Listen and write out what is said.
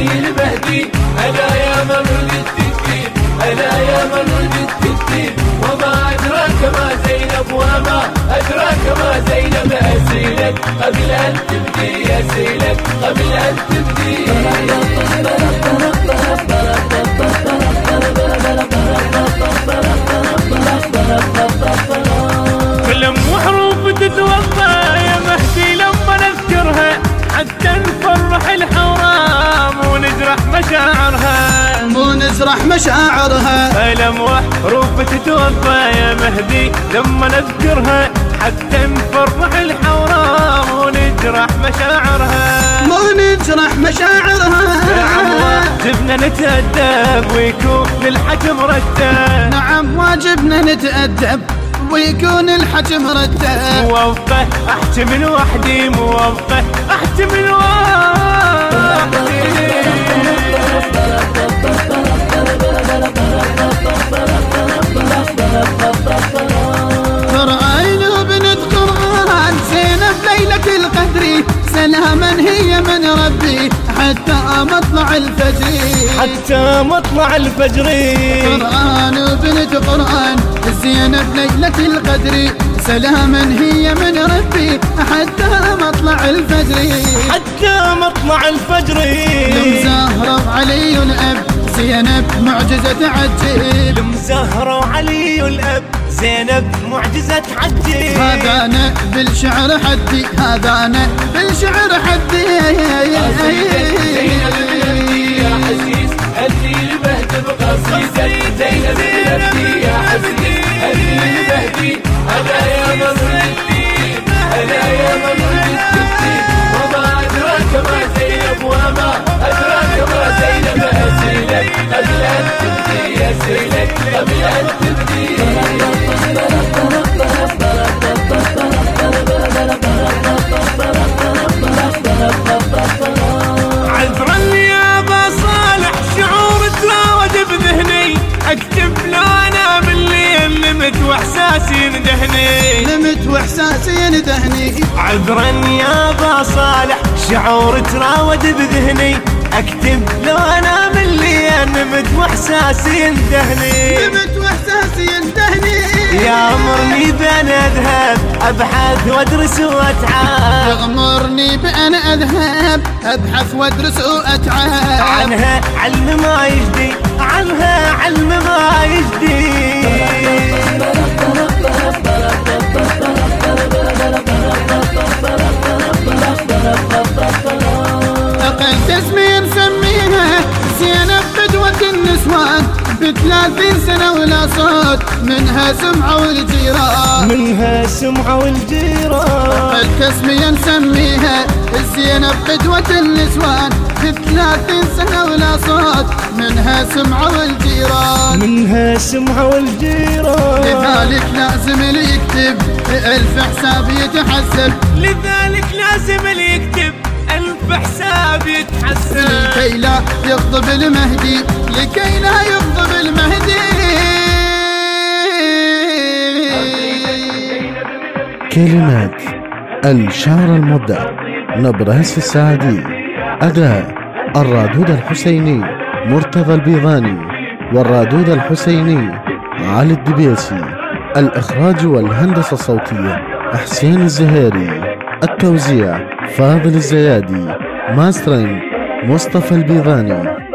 المهدي يا المهدي ألا يا مولود التكبير ألا يا مولود التكبير وما أدراك ما زينب وما أدراك ما زينب أسيلك قبل أن تبدي أسيلك قبل أن تبدي كلم نزرح مشاعرها. كلم وحروف تتوفى يا مهدي لما نذكرها حتى نفرح الحرام ونجرح مشاعرها. مو نجرح مشاعرها. نعم واجبنا نتأدب ويكون الحكم رتب. نعم واجبنا نتأدب ويكون الحجم رتب. موفق احتمل وحدي موفق احتمل وحدي. القدر سلاما هي من ربي حتى مطلع الفجر. حتى مطلع الفجر. قرآن وبنت قرآن زينب ليلة القدر. سلاما هي من ربي حتى مطلع الفجر. حتى مطلع الفجر. يوم زهرة وعلي الأب. زينب معجزة عجيب مزهرة وعلي الأب زينب معجزة عجيب هذا أنا بالشعر حدي هذا أنا بالشعر حدي زينب يا حسيس هني المهدي بقصيدة أكتب لو أنا بالليل نمت واحساسي ندهني نمت واحساسي يندهني عذرا يا أبا صالح شعور تراود بذهني. أكتب لو أنا بالليل نمت واحساسي ندهني نمت واحساسي يندهني يامرني بين أذهب أبحث وأدرس وأتعب. يغمرني بأن أذهب أبحث وأدرس وأتعب. عنها علم ما يجدي عنها علم ما يجدي. أقل اسمي بثلاثين سنة ولا صوت منها سمعة والجيران. منها سمعة والجيران. اسمي نسميها زينب قدوة النسوان. بثلاثين سنة ولا صوت منها سمعة والجيران. منها سمعة والجيران. لذلك لازم اللي يكتب ألف حساب يتحسب لذلك لازم اللي يكتب. ألف حساب يتحسب لكي لا يغضب المهدي لكي لا يغضب المهدي. كلمات الشعر المبدع نبرهس السعدي. أداء الرادود الحسيني مرتضى البيضاني والرادود الحسيني علي الدبيسي. الإخراج والهندسة الصوتية حسين الزهيري. التوزيع فاضل الزيادي ماسترينج مصطفى البيضاني.